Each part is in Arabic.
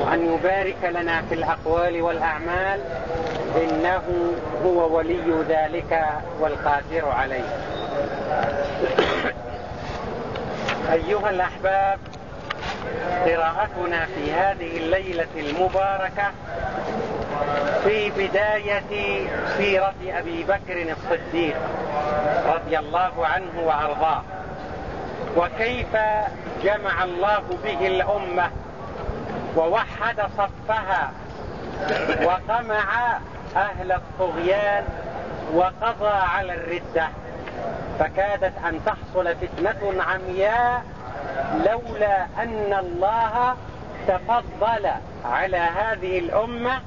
وأن يبارك لنا في الأقوال والأعمال إنه هو ولي ذلك والقادر عليه. أيها الأحباب قراءتنا في هذه الليلة المباركة في بداية سيرة أبي بكر الصديق رضي الله عنه وأرضاه. وكيف جمع الله به الأمة ووحد صفها وقمع أهل الطغيان وقضى على الردة. فكادت أن تحصل فتنة عمياء لولا أن الله تفضل على هذه الأمة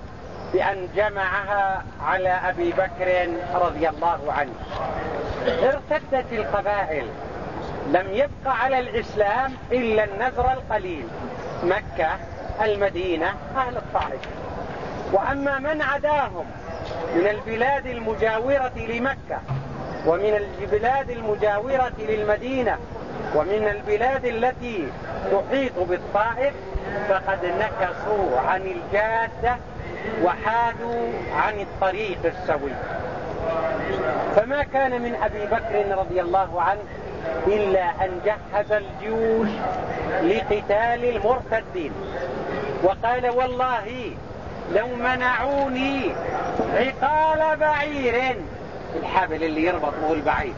بأن جمعها على أبي بكر رضي الله عنه. ارتدت القبائل. لم يبق على الإسلام إلا النذر القليل. مكة المدينة أهل الطائف. وأما من عداهم من البلاد المجاورة لمكة ومن البلاد المجاورة للمدينة ومن البلاد التي تحيط بالطائف فقد نكصوا عن الجادة وحادوا عن الطريق السوي. فما كان من أبي بكر رضي الله عنه إلا أن جهز الجيوش لقتال المرتدين. وقال والله لو منعوني عقال بعير. الحبل اللي يربط به البعير.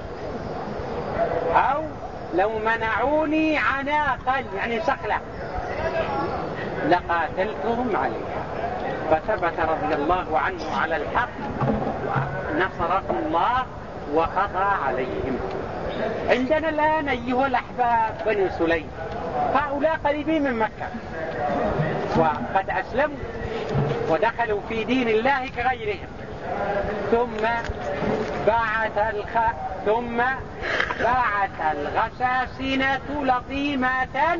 أو لو منعوني عناقا يعني سخلة لقاتلتهم عليها. فثبت رضي الله عنه على الحق ونصره الله وقضى عليهم. عندنا الآن أيها الأحباب بني سليم هؤلاء قريبين من مكة. وقد أسلموا ودخلوا في دين الله كغيرهم. ثم بعث الخ... ثم بعث الغساسنة لطيمة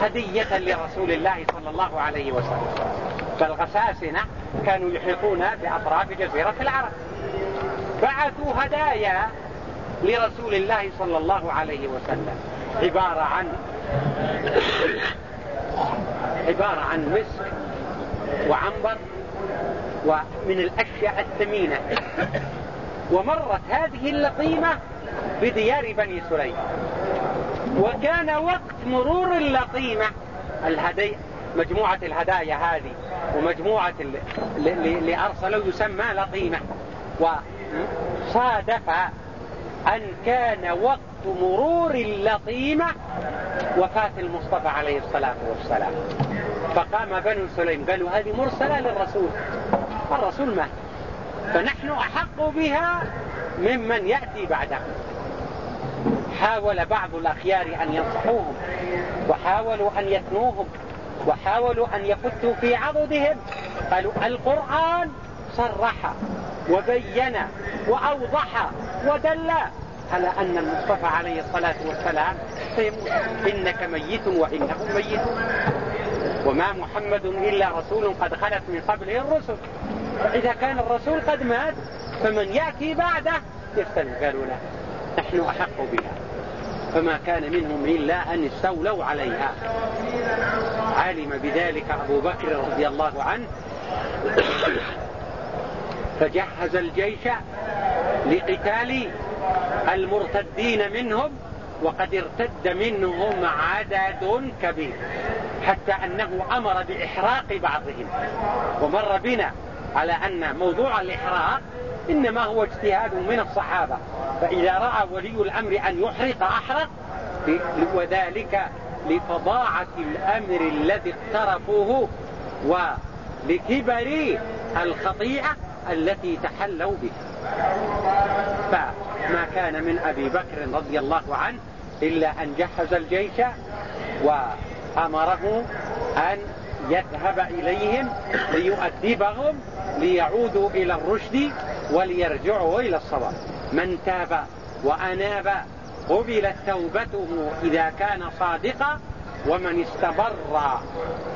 هدية لرسول الله صلى الله عليه وسلم. فالغساسنة كانوا يحيطون بأطراف جزيرة العرب. بعثوا هدايا لرسول الله صلى الله عليه وسلم. عبارة عن عبارة عن مسك وعنبر ومن الأشياء الثمينة. ومرت هذه اللطيمة بديار بني سليم. وكان وقت مرور اللطيمة الهدي مجموعة الهدايا هذه ومجموعة اللي أرسلوا يسمى لطيمة وصادف أن كان وقت مرور اللطيمة وفاة المصطفى عليه الصلاة والسلام. فقام بنو سليم قالوا هذه مرسلة للرسول. الرسول مات. فنحن أحق بها ممن يأتي بعده حاول بعض الأخيار أن ينصحوهم وحاولوا أن يثنوهم وحاولوا أن يفتوا في عضدهم. قالوا القرآن صرح وبين وأوضح ودل على أن المصطفى عليه الصلاة والسلام سيموت إنك ميت وإنهم ميتون وما محمد إلا رسول قد خلت من قبله الرسل. فإذا كان الرسول قد مات فمن يأتي بعده؟ يفتن قالوا لا نحن أحق بها. فما كان منهم إلا أن استولوا عليها. علم بذلك أبو بكر رضي الله عنه. فجهز الجيش لقتال المرتدين منهم وقد ارتد منهم عدد كبير حتى أنه أمر بإحراق بعضهم. ومر بنا على أن موضوع الإحراق إنما هو اجتهاد من الصحابة. فإذا رأى ولي الأمر أن يحرق أحرق وذلك لفظاعة الأمر الذي اقترفوه ولكبر الخطيئة التي تحلوا بها. فما كان من أبي بكر رضي الله عنه إلا أن جهز الجيش وأمره أن يذهب إليهم ليؤدبهم ليعودوا إلى الرشد وليرجعوا إلى الصواب. من تاب وأناب قبلت توبته إذا كان صادقا ومن استمر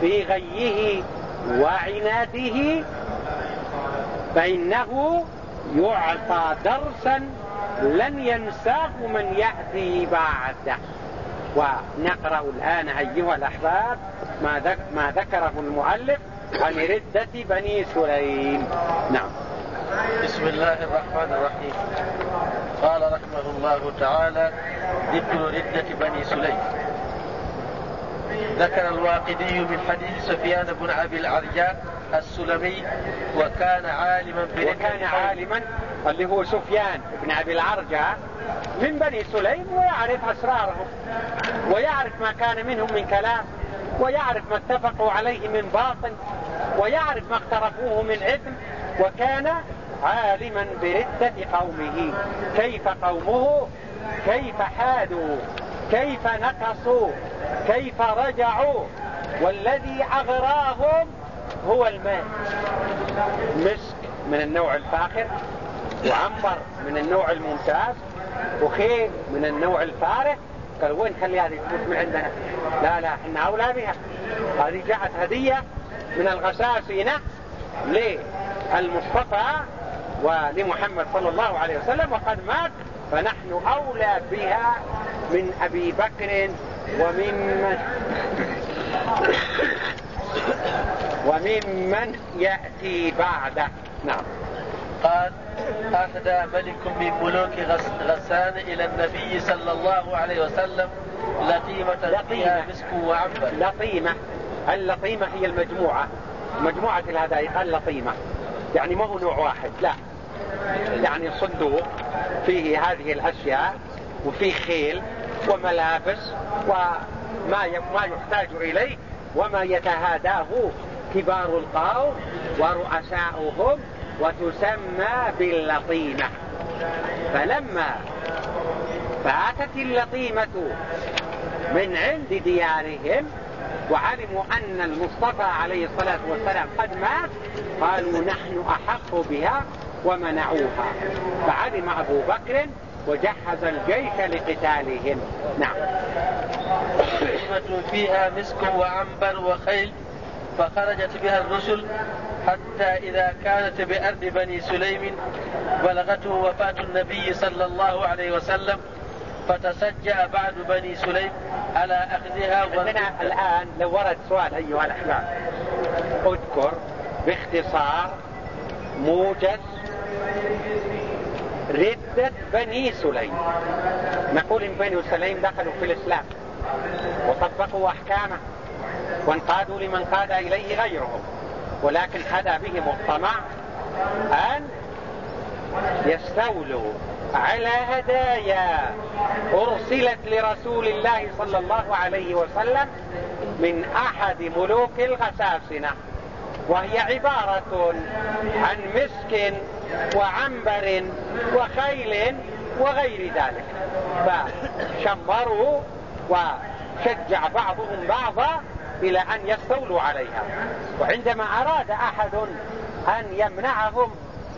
في غيه وعناده فإنه يعطى درسا لن ينساه من يأتي بعده. ونقرأ الآن أيها الأحباب ما ذكره المؤلف عن ردة بني سليم. نعم. بسم الله الرحمن الرحيم. قال رحمه الله تعالى ذكر ردة بني سليم. ذكر الواقدي من حديث سفيان بن أبي العرجاء السلمي وكان عالما وكان عالما اللي هو سفيان بن أبي العرجاء من بني سليم ويعرف أسرارهم ويعرف ما كان منهم من كلام ويعرف ما اتفقوا عليه من باطل ويعرف ما اقترفوه من إثم وكان عالما بردة قومه. كيف قومه؟ كيف حادوا؟ كيف نقصوا كيف رجعوا؟ والذي أغراهم هو الماء. مسك من النوع الفاخر وعنبر من النوع الممتاز وخيل من النوع الفارغ. قال وين خلي هذه تموت من عندنا؟ لا لا إحنا أولى بها. هذه جاءت هدية من الغساسنة للمصطفى ولمحمد صلى الله عليه وسلم وقد مات فنحن أولى بها من أبي بكر ومن وممن يأتي بعده. نعم. قال أهدى ملك من ملوك غسان إلى النبي صلى الله عليه وسلم لطيمة فيها مسك وعنبر. لطيمة اللطيمة هي المجموعة. مجموعة الهدايا اللطيمة يعني ما هو نوع واحد لا. يعني صندوق فيه هذه الأشياء وفيه خيل وملابس وما ما يحتاج إليه وما يتهاداه كبار القوم ورؤساؤهم وتسمى باللطيمة. فلما فاتت اللطيمة من عند ديارهم وعلموا أن المصطفى عليه الصلاة والسلام قد مات قالوا نحن أحق بها ومنعوها. فعلم أبو بكر وجهز الجيش لقتالهم. نعم. فيها مسك وعنبر وخيل. فخرجت بها الرسل حتى إذا كانت بأرض بني سليم بلغته وفاة النبي صلى الله عليه وسلم فتسجأ بعد بني سليم على أخذها عندنا الآن لو ورد سؤال أيها الأحباب. اذكر باختصار موجز ردة بني سليم. نقول إن بني سليم دخلوا في الإسلام وطبقوا أحكامه. وانقادوا لمن قاد إليه غيرهم ولكن حدا بهم الطمع أن يستولوا على هدايا أرسلت لرسول الله صلى الله عليه وسلم من أحد ملوك الغساسنة وهي عبارة عن مسك وعنبر وخيل وغير ذلك. فشمروا وشجع بعضهم بعضا إلى أن يستولوا عليها. وعندما أراد أحد أن يمنعهم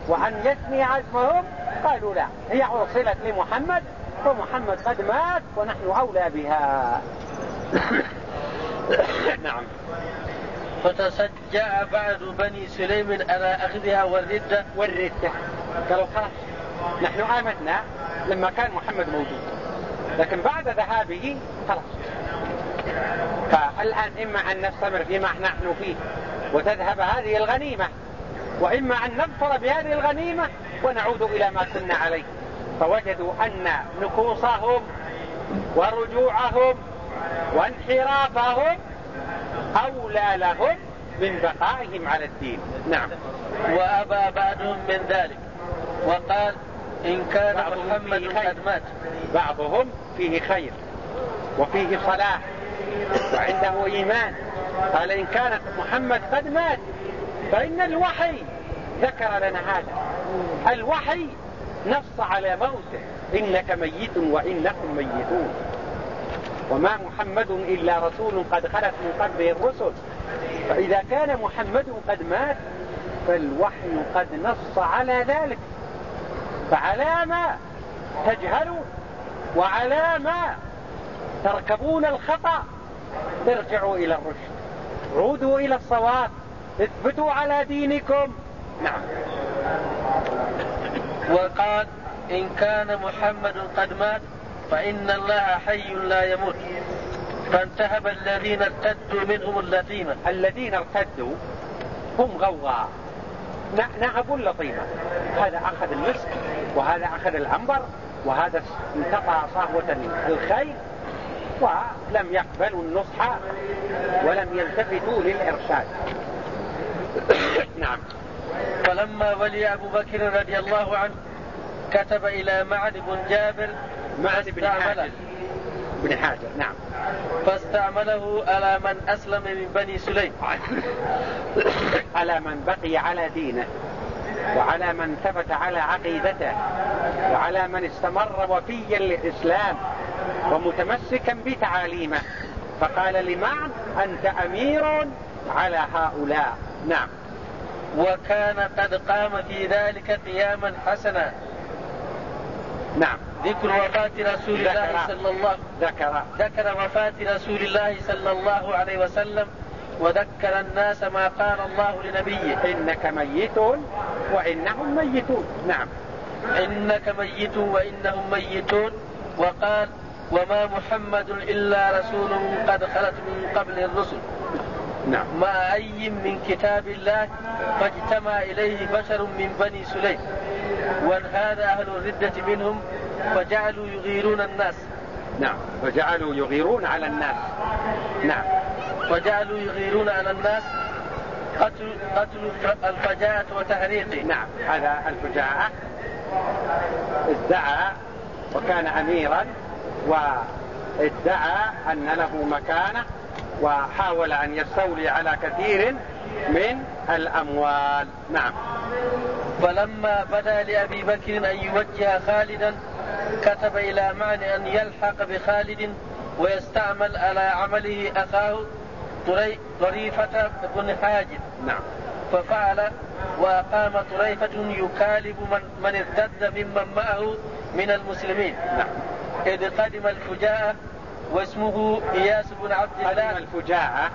وأن يثني عزمهم قالوا لا هي أرسلت لمحمد ومحمد قد مات ونحن أولى بها. نعم. فتسجع بعد بني سليم على أخذها والردة. والردة. قالوا خلاص نحن آمنا لما كان محمد موجود. لكن بعد ذهابه خلاص. فالآن إما أن نستمر فيما نحن فيه وتذهب هذه الغنيمة وإما أن نظفر بهذه الغنيمة ونعود إلى ما كنا عليه. فوجدوا أن نكوصهم ورجوعهم وانحرافهم أولى لهم من بقائهم على الدين. نعم. وأبى بعضهم من ذلك وقال إن كان محمد قد مات. بعضهم فيه خير وفيه صلاح. وعنده إيمان. قال إن كان محمد قد مات فإن الوحي ذكر لنا هذا. الوحي نص على موته إنك ميت وإنكم ميتون. وما محمد إلا رسول قد خلت من قبله الرسل. فإذا كان محمد قد مات فالوحي قد نص على ذلك. فعلى ما تجهلوا وعلى ما تركبون الخطأ. ارجعوا إلى الرشد. عودوا إلى الصواب. اثبتوا على دينكم. نعم. وقال إن كان محمد قد مات فإن الله حي لا يموت. فانتهب الذين ارتدوا منهم اللطيمة. الذين ارتدوا هم غوغاء نعب اللطيمة. هذا أخذ المسك وهذا أخذ العنبر وهذا انتقى صهوة الخيل. ولم يقبلوا النصح ولم يلتفتوا للإرشاد. نعم. فلما ولي أبو بكر رضي الله عنه كتب إلى معد بن جابر معد بن حاجر. بن حاجر نعم. فاستعمله على من أسلم من بني سليم. على من بقي على دينه وعلى من ثبت على عقيدته وعلى من استمر وفيا للإسلام. ومتمسكا بتعاليمه. فقال لمعن أنت أمير على هؤلاء. نعم. وكان قد قام في ذلك قياما حسنا. نعم. ذكر وفاة رسول الله صلى الله ذكر. ذكر وفاة رسول الله صلى الله عليه وسلم وذكر الناس ما قال الله لنبيه. إنك ميت وإنهم ميتون. نعم. إنك ميت وإنهم ميتون. وقال وما محمد إلا رسول قد خلت من قبل الرسل. نعم. ما أي من كتاب الله فاجتمع إليه بشر من بني سليم. وانهاد أهل الردة منهم؟ فجعلوا يغيرون الناس. نعم. فجعلوا يغيرون على الناس. نعم. وجعلوا يغيرون على الناس قتل قتل الفجاءة وتحريقه. نعم. هذا الفجاءة ادعى وكان أميرا وادعى أن له مكانة وحاول أن يستولي على كثير من الأموال. نعم. فلما بدا لأبي بكر أن يوجه خالدا كتب إلى معنى أن يلحق بخالد ويستعمل على عمله أخاه طريفة بن حاجب. نعم. ففعل وأقام طريفة يكالب من, من ارتد ممن معه من المسلمين. نعم. إذ قدم الفجاءة واسمه إياس بن عبد الله. قدم الفجاءة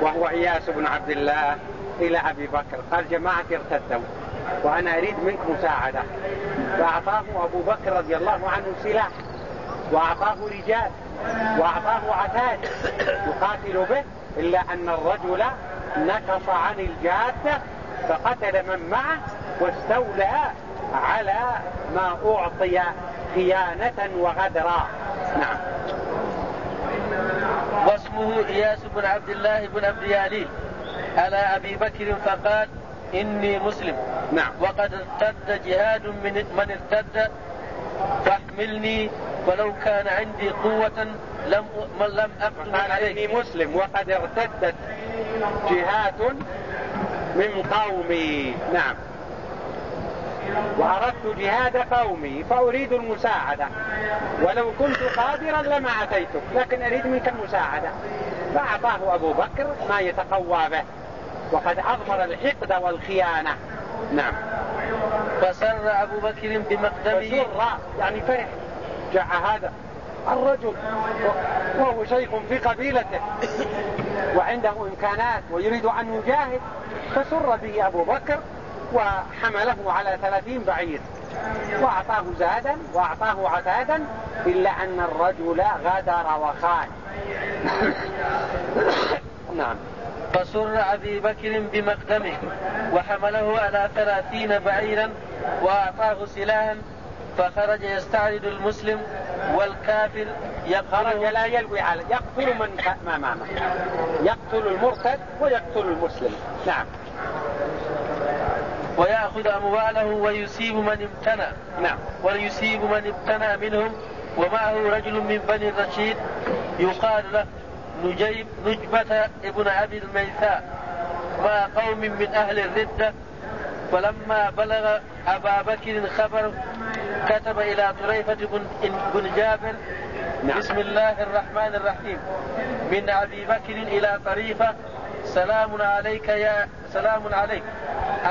وهو إياس بن عبد الله إلى أبي بكر. قال جماعة ارتدوا وأنا أريد منك مساعدة. فأعطاه أبو بكر رضي الله عنه سلاح وأعطاه رجال وأعطاه عتاد يقاتل به إلا أن الرجل نكص عن الجادة فقتل من معه واستولى على ما أعطي خيانة وغدرا. نعم. واسمه إياس بن عبد الله بن عبد ياليل. على أبي بكر فقال إني مسلم. نعم. وقد ارتد جهاد من من ارتد. فاحملني ولو كان عندي قوة لم لم أقتل قال إني مسلم. وقد ارتدت جهات من قومي. نعم. وأردت جهاد قومي فأريد المساعدة. ولو كنت قادرا لما أتيتك لكن أريد منك المساعدة. فأعطاه أبو بكر ما يتقوى به. وقد أظهر الحقد والخيانة. نعم. فسر أبو بكر بمقدمه. فسر يعني فرح. جاء هذا الرجل وهو شيخ في قبيلته وعنده إمكانات ويريد أن يجاهد. فسر به أبو بكر وحمله على ثلاثين بعير. وأعطاه زادا وأعطاه عتادا إلا أن الرجل غدر وخان. نعم. فسر أبي بكر بمقدمه وحمله على ثلاثين بعيرا وأعطاه سلاحا فخرج يستعرض المسلم والكافر خرج لا يلوي على يقتل من امامه يقتل المرتد ويقتل المسلم. نعم. ويأخذ أمواله ويسيب من امتنع. نعم. ويسيب من امتنع منهم. ومعه رجل من بني الرشيد يقال له نجيب نجبة ابن أبي الميثاء. مع قوم من أهل الردة. فلما بلغ أبا بكر خبر كتب إلى طريفة بن جابر نعم. بسم الله الرحمن الرحيم. من أبي بكر إلى طريفة سلام عليك يا سلام عليك.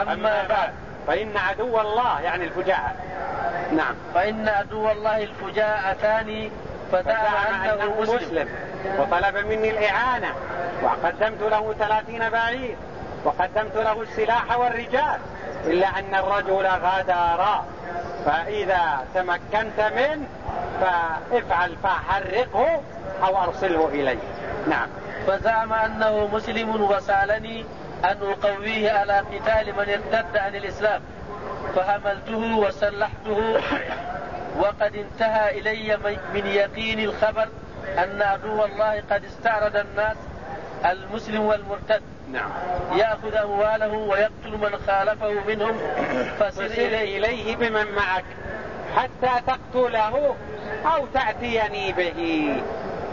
أما بعد. فإن عدو الله يعني الفجاءة. نعم. فإن عدو الله الفجاء أتاني فدعا أنه مسلم, مسلم. وطلب مني الإعانة. وقدمت له ثلاثين بعير. وقدمت له السلاح والرجال. إلا أن الرجل غدر فإذا تمكنت منه فافعل فحرقه أو أرسله إلي نعم. فزعم أنه مسلم وسألني أن أقويه على قتال من ارتد عن الإسلام. فحملته وسلحته وقد انتهى إلي من يقين الخبر أن عدو الله قد استعرض الناس المسلم والمرتد. نعم. يأخذ أمواله ويقتل من خالفه منهم. فسر إليه, إليه بمن معك. حتى تقتله أو تأتيني به.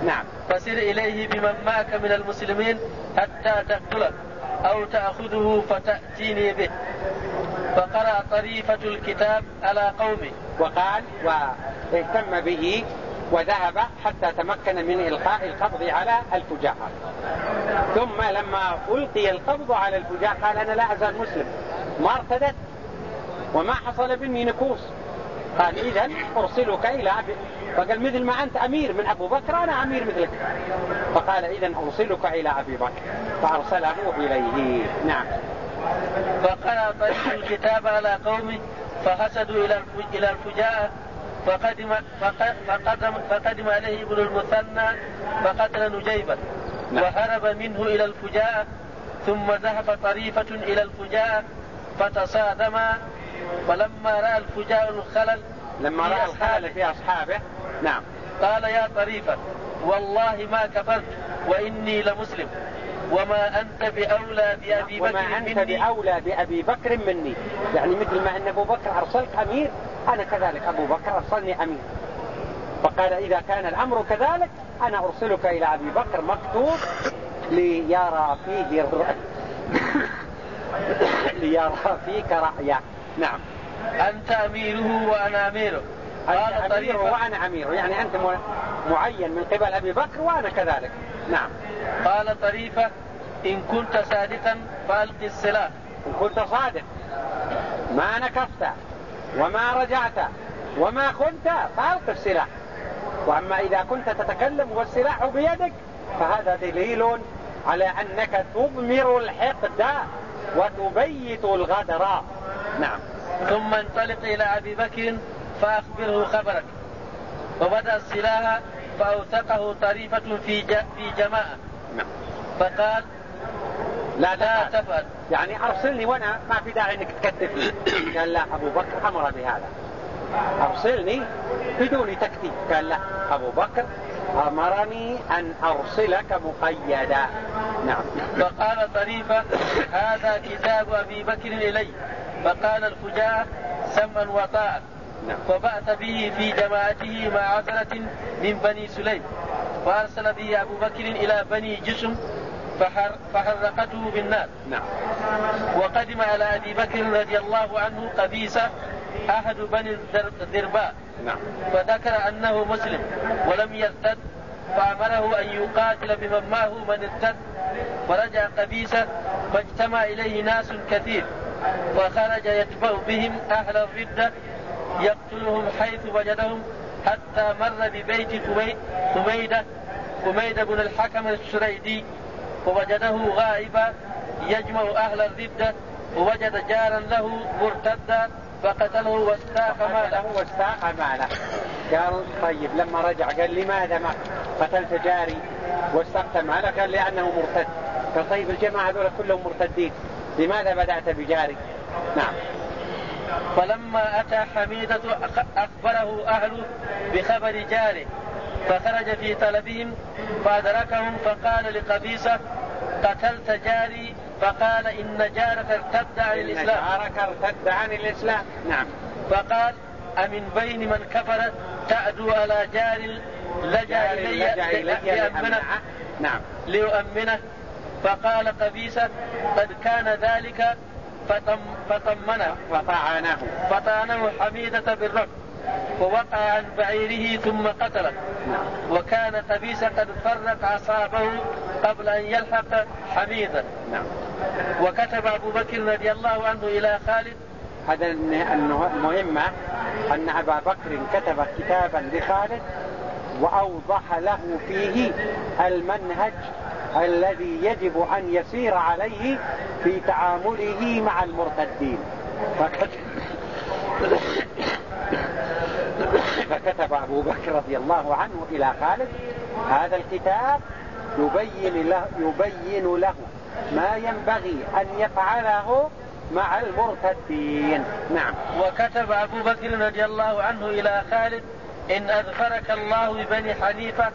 نعم. فسر إليه بمن معك من المسلمين حتى تقتله. أو تأخذه فتأتيني به. فقرأ طريفة الكتاب على قومه. وقال واهتم به وذهب حتى تمكن من إلقاء القبض على الفجاء. ثم لما ألقي القبض على الفجاء قال أنا لا أزال مسلم. ما ارتدت وما حصل مني نكوص قال إذا أرسلك إلى أبي فقال مثل ما أنت أمير من أبو بكر أنا أمير مثلك. فقال إذا أرسلك إلى أبي بكر. فأرسله إليه. نعم. فقرأ طريق الكتاب على قومه فحسدوا إلى الفجاءة فقدم فقدم فقدم عليه ابن المثنى فقتل نجيبا نعم. وهرب منه إلى الفجاءة ثم ذهب طريفة إلى الفجاءة فتصادما فلما رأى الفجاء الخلل لما رأى الخلل في أصحابه. نعم. قال يا طريفة والله ما كفرت وإني لمسلم. وما أنت بأولى بأبي بكر وما أنت مني. بأولى بأبي بكر مني. يعني مثل ما أن أبو بكر أرسلك أمير أنا كذلك أبو بكر أرسلني أمير. فقال إذا كان الأمر كذلك أنا أرسلك إلى أبي بكر مكتوب ليرى فيه الرأي ليرى فيك رأيه نعم. أنت أميره وأنا أميره. أنت أميره وأنا أميره. يعني أنت معين من قبل أبي بكر وأنا كذلك. نعم. قال طريفة إن كنت صادقا فألق السلاح. إن كنت صادق. ما نكفت وما رجعت وما كنت فألق السلاح. وأما إذا كنت تتكلم والسلاح بيدك فهذا دليل على أنك تضمر الحقد وتبيت الغدر. نعم. ثم انطلق إلى أبي بكر فأخبره خبرك. وبدأ السلاح فأوثقه طريفة في في جماعة. نعم. فقال لا لا. تفعل. يعني أرسلني وأنا ما في داعي أنك تكتفني قال لا أبو بكر أمر بهذا. أرسلني بدون تكتيك قال لا أبو بكر أمرني أن أرسلك مقيدا. نعم. فقال طريفة هذا كتاب أبي بكر إلي. فقال الفجاء سما نعم. فبعث به في جماعته مع عثرة من بني سليم فأرسل به أبو بكر إلى بني جسم فحر فحرقته بالنار نعم. وقدم على أبي بكر رضي الله عنه قبيسة أحد بني الذرباء نعم. فذكر أنه مسلم ولم يرتد فأمره أن يقاتل بمن معه من ارتد فرجع قبيسة فاجتمع إليه ناس كثير فخرج يتبع بهم أهل الردة يقتلهم حيث وجدهم حتى مر ببيت حميدة حميدة بن الحكم السريدي فوجده غائبا يجمع أهل الردة ووجد جارا له مرتدا فقتله واستاق ماله. واستاق ماله. قال طيب لما رجع قال لماذا ما قتلت جاري واستقت ماله؟ قال لأنه مرتد. قال طيب الجماعة هذول كلهم مرتدين. لماذا بدأت بجاري نعم. فلما أتى حميدة أخبره أهله بخبر جاره فخرج في طلبهم فأدركهم فقال لقبيصة قتلت جاري فقال إن جارك ارتد عن الإسلام. إن جارك ارتد عن الإسلام. نعم. فقال أمن بين من كفر تعدو على جار لجأ إلي, ليؤمنه نعم. ليؤمنه فقال قبيسة قد كان ذلك فطم فطمنه فطعنه فطعنه حميدة بالرب ووقع عن بعيره ثم قتله. وكان قبيس قد فرق أصابه قبل أن يلحق حميدا نعم. وكتب أبو بكر رضي الله عنه إلى خالد هذا المهمة أن أبا بكر كتب كتابا لخالد وأوضح له فيه المنهج الذي يجب أن يسير عليه في تعامله مع المرتدين. فكتب, أبو بكر رضي الله عنه إلى خالد هذا الكتاب يبين له, يبين له ما ينبغي أن يفعله مع المرتدين. نعم. وكتب أبو بكر رضي الله عنه إلى خالد إن أذكرك الله ببني حنيفة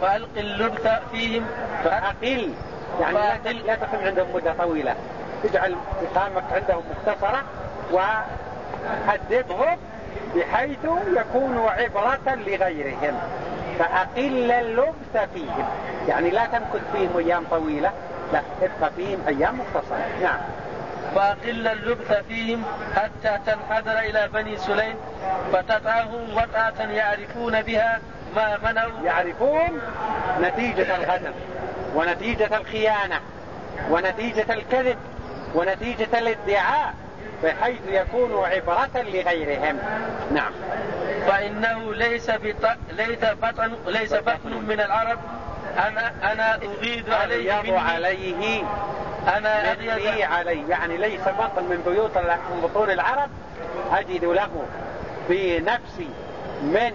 فألق اللبث فيهم فأقل. يعني فأقل. لا تكون عندهم مدة طويلة. اجعل إقامك عندهم مختصرة وحددهم بحيث يكون عبرة لغيرهم. فأقل اللبث فيهم. يعني لا تمكث فيهم أيام طويلة. لا ابقى فيهم أيام مختصرة. نعم. فأقل اللبث فيهم حتى تنحدر إلى بني سليم فتطعهم وطأة يعرفون بها يعرفون نتيجة الغدر ونتيجة الخيانة ونتيجة الكذب ونتيجة الادعاء بحيث يكون عبرة لغيرهم. نعم. فإنه ليس بط... ليس بطن ليس بطن من العرب. أنا أنا أغيد عليه عليه أنا أغيد عليه. يعني ليس بطن من بيوت من بطون العرب. أجد له في نفسي من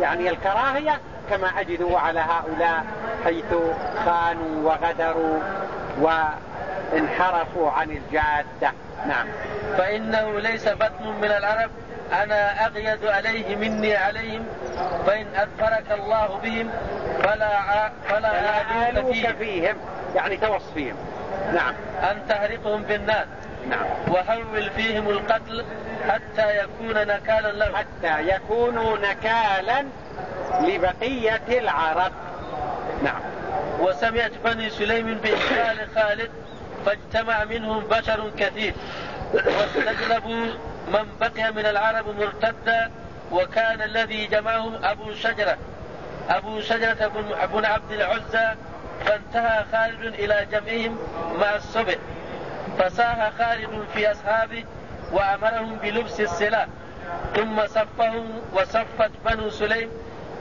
يعني الكراهية كما أجده على هؤلاء حيث خانوا وغدروا وانحرفوا عن الجادة. نعم. فإنه ليس بطن من العرب. أنا أغيد عليه مني عليهم. فإن أذكرك الله بهم فلا ع... فلا فيهم. يعني توصفيهم نعم. أن تهرقهم بالنار. نعم. وهول فيهم القتل حتى يكون نكالا لهم. حتى يكونوا نكالا لبقية العرب. نعم. وسمعت بني سليم بإشكال خالد فاجتمع منهم بشر كثير. واستجلبوا من بقي من العرب مرتدا وكان الذي جمعهم أبو شجرة. أبو شجرة بن عبد العزى فانتهى خالد إلى جمعهم مع الصبح. فساها خالد في أصحابه وأمرهم بلبس السلاح. ثم صفهم وصفت بنو سليم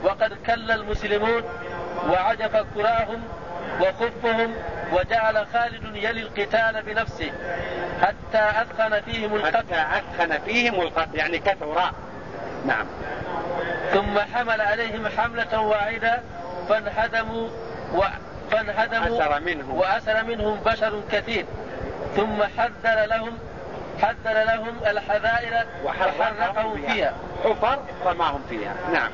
وقد كل المسلمون وعجف كراهم وخفهم وجعل خالد يلي القتال بنفسه حتى أثخن فيهم القتل. حتى أثخن فيهم القتل يعني كثرا نعم. ثم حمل عليهم حملة واحدة فانهدموا و... فانهدموا أسر منهم. وأسر منهم بشر كثير. ثم حذر لهم حذر لهم الحذائر وحرقهم فيها. حفر رماهم فيها. نعم.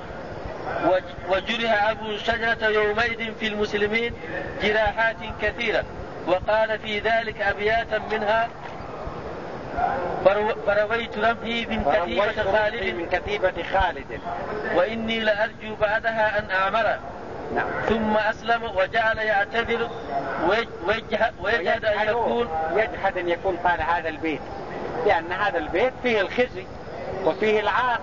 وجرح أبو شجرة يومئذ في المسلمين جراحات كثيرة. وقال في ذلك أبياتا منها فرويت رمحي من كتيبة خالد. من كتيبة خالد. وإني لأرجو بعدها أن أعمر. نعم. ثم أسلم وجعل يعتذر ويجهد أن يكون يجحد أن يكون قال هذا البيت. لأن هذا البيت فيه الخزي وفيه العاق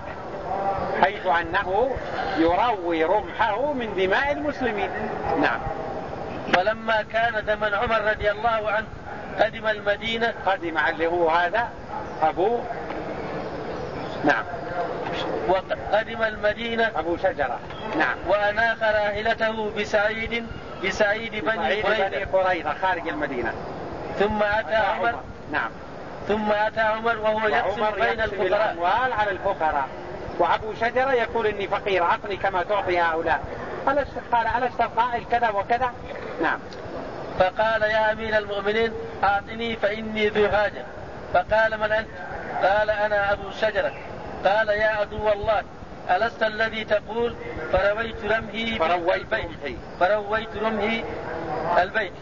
حيث أنه يروي رمحه من دماء المسلمين. نعم. فلما كان زمن عمر رضي الله عنه قدم المدينة قدم اللي هو هذا أبو نعم. وقدم المدينة أبو شجرة. نعم. وأناخ راهلته بسعيد بسعيد بني قريظة. خارج المدينة. ثم أتى عمر. نعم. ثم أتى عمر وهو يقسم بين الفقراء. الأموال على الفقراء. وأبو شجرة يقول إني فقير أعطني كما تعطي هؤلاء. قال ألست القائل كذا وكذا؟ نعم. فقال يا أمير المؤمنين أعطني فإني ذو حاجة فقال من أنت؟ قال أنا أبو شجرة. قال يا عدو الله ألست الذي تقول فرويت رمحي فرويت البيت؟ فرويت رمحي البيت.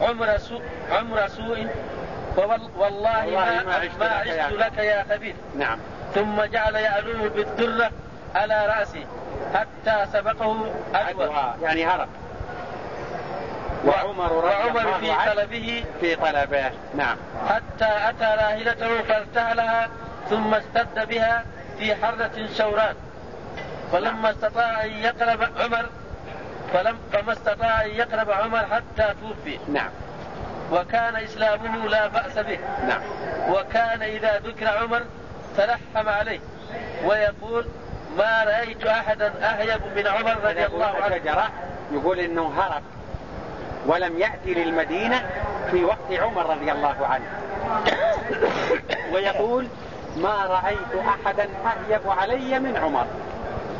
عمر سوء عمر سوء. والله ما, ما عشت لك يا خبيث نعم. ثم جعل يعلوه بالدرة على رأسه حتى سبقه أدوى. يعني هرب. وعمر, وعمر في طلبه. في طلبه. نعم. حتى أتى راهلته فارتهلها ثم استد بها في حرة شوران. فلما استطاع أن يقرب عمر فلم فما استطاع أن يقرب عمر حتى توفي. نعم. وكان إسلامه لا بأس به. نعم. وكان إذا ذكر عمر تلحم عليه. ويقول ما رأيت أحدا أهيب من عمر رضي الله عنه. شجرة يقول إنه هرب ولم يأتي للمدينة في وقت عمر رضي الله عنه. ويقول ما رأيت أحدا أهيب علي من عمر.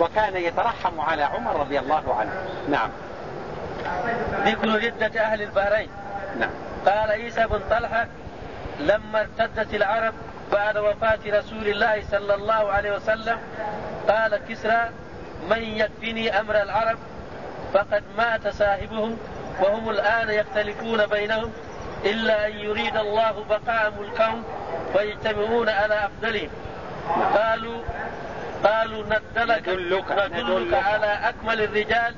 وكان يترحم على عمر رضي الله عنه. نعم. ذكر ردة أهل البحرين. نعم. قال عيسى بن طلحة لما ارتدت العرب بعد وفاة رسول الله صلى الله عليه وسلم قال كسرى من يكفني أمر العرب؟ فقد مات صاحبهم وهم الآن يختلفون بينهم. إلا أن يريد الله بقاء ملكهم ويجتمعون على أفضلهم قالوا قالوا ندلك ندلك, ندلك على أكمل الرجال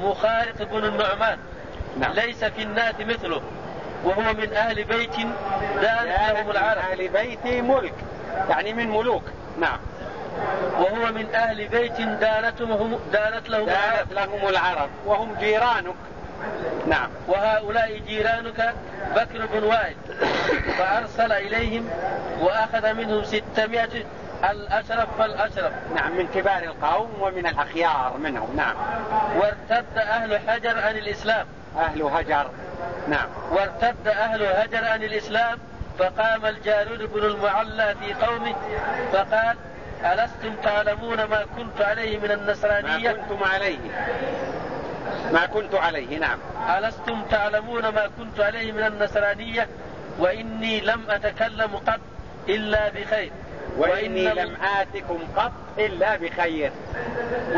مخارق بن النعمان. نعم. ليس في الناس مثله وهو من أهل بيت دانت لهم العرب. أهل بيت ملك. يعني من ملوك. نعم. وهو من أهل بيت دانتهم دانت لهم العرب. دانت لهم العرب. وهم جيرانك. نعم. وهؤلاء جيرانك بكر بن وائل. فأرسل إليهم وأخذ منهم ستمائة الأشرف فالأشرف نعم من كبار القوم ومن الأخيار منهم. نعم. وارتد أهل حجر عن الإسلام. أهل هجر نعم. وارتد أهل هجر عن الإسلام. فقام الجارود بن المعلى في قومه. فقال ألستم تعلمون ما كنت عليه من ما النصرانية؟ كنتم عليه. ما كنت عليه نعم. ألستم تعلمون ما كنت عليه من النصرانية؟ وإني لم أتكلم قط إلا بخير. وإني وإن- لم آتكم قط إلا بخير.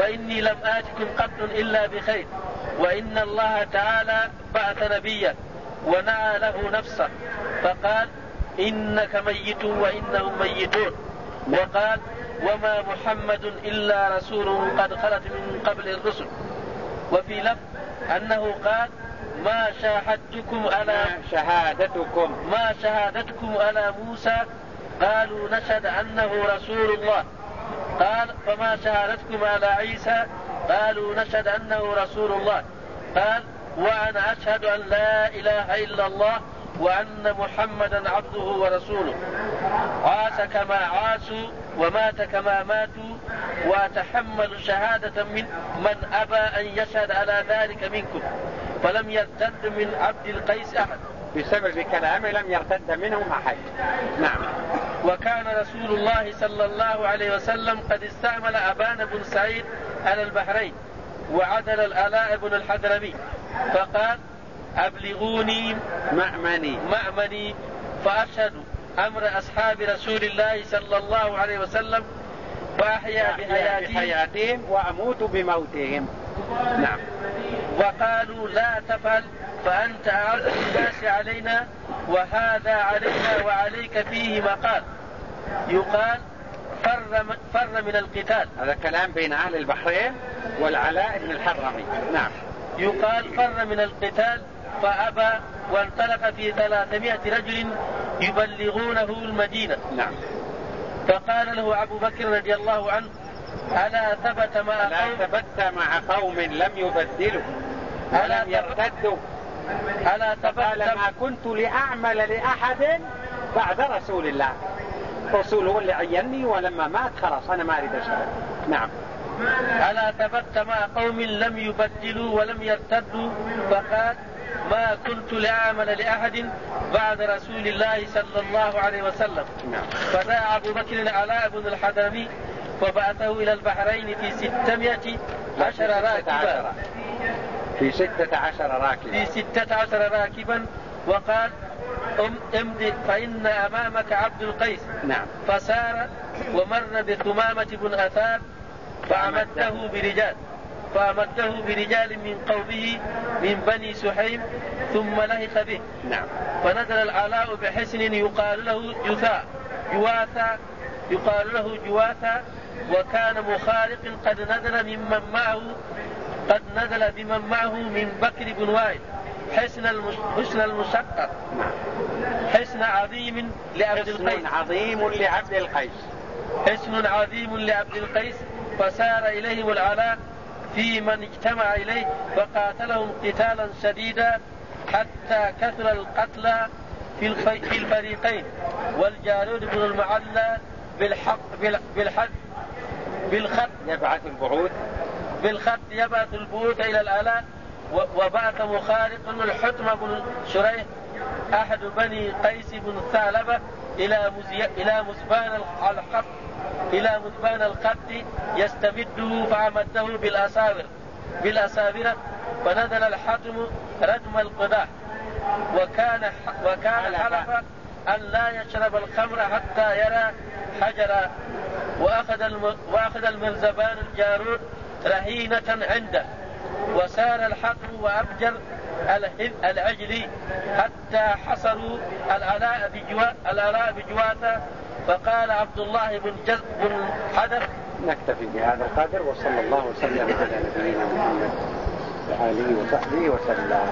وإني لم آتكم قط إلا بخير. وإن الله تعالى بعث نبيا ونعى له نفسه. فقال إنك ميت وإنهم ميتون. وقال وما محمد إلا رسول قد خلت من قبل الرسل. وفي لفظ أنه قال ما شاهدتكم على ما شهادتكم. ما شهادتكم على موسى؟ قالوا نشهد أنه رسول الله. قال فما شهادتكم على عيسى؟ قالوا نشهد أنه رسول الله. قال وأنا أشهد أن لا إله إلا الله وأن محمدا عبده ورسوله. عاش كما عاشوا ومات كما ماتوا وأتحمل شهادة من من أبى أن يشهد على ذلك منكم فلم يرتد من عبد القيس أحد. بسبب كلامه لم يرتد منهم أحد. نعم. وكان رسول الله صلى الله عليه وسلم قد استعمل أبان بن سعيد على البحرين وعدل الآلاء بن الحضرمي فقال أبلغوني مأمني. مأمني فأشهد أمر أصحاب رسول الله صلى الله عليه وسلم فأحيا أحيا بحياتهم. بحياتهم وأموت بموتهم. نعم. وقالوا لا تفعل فأنت أعز الناس علينا وهذا علينا وعليك فيه مقال. يقال فر, فر من القتال. هذا كلام بين أهل البحرين والعلاء بن الحرمي. نعم. يقال فر من القتال فأبى وانطلق في ثلاثمائة رجل يبلغونه المدينة. نعم. فقال له أبو بكر رضي الله عنه ألا ثبت مع لا قوم ثبت مع قوم لم يبدلوا ألا ولم يرتدوا. ألا قال ثبت ما كنت لأعمل لأحد بعد رسول الله. رسول هو اللي عيني ولما مات خلاص أنا ما أريد أشتغل. نعم. ألا ثبت مع قوم لم يبدلوا ولم يرتدوا. فقال ما كنت لأعمل لأحد بعد رسول الله صلى الله عليه وسلم. نعم. فدعا أبو بكر العلاء بن الحضرمي وبعثه إلى البحرين في ستمائة عشر راكبا. في ستة عشر راكبا. في ستة عشر راكبا وقال أم امضي فإن أمامك عبد القيس. نعم. فسار ومر بثمامة بن أثار فأمده. برجال. فأمده برجال من قومه من بني سحيم ثم لهق به. نعم. فنزل العلاء بحسن يقال له جثاء جواثا يقال له جواثا وكان مخارق قد نزل ممن معه قد نزل بمن معه من بكر بن وائل. حسن. حسن المشقق. نعم. حسن عظيم لعبد القيس. عظيم لعبد القيس. حسن عظيم لعبد القيس فسار إليهم العلاء في من اجتمع إليه فقاتلهم قتالا شديدا حتى كثر القتلى في الفريقين. والجارود بن المعلى بالحق بالحد بالخط يبعث البعوث. بالخط يبعث البعوث إلى الآلاء وبعث مخارق الحتم بن شريح أحد بني قيس بن ثعلبة إلى مزي... إلى مزبان الخط إلى مزبان الخط يستمده فأمده بالأساور بالأساورة فنزل الحتم ردم القداح وكان وكان حلف أن لا يشرب الخمر حتى يرى حجرا. وأخذ الم... وأخذ المرزبان الجارود رهينة عنده. وسار الحقم وأبجر العجل حتى حصروا العلاء بجوا العلاء بجواته فقال عبد الله بن جز بن حذف نكتفي بهذا القدر وصلى الله وسلم على نبينا محمد وآله وصحبه وسلم.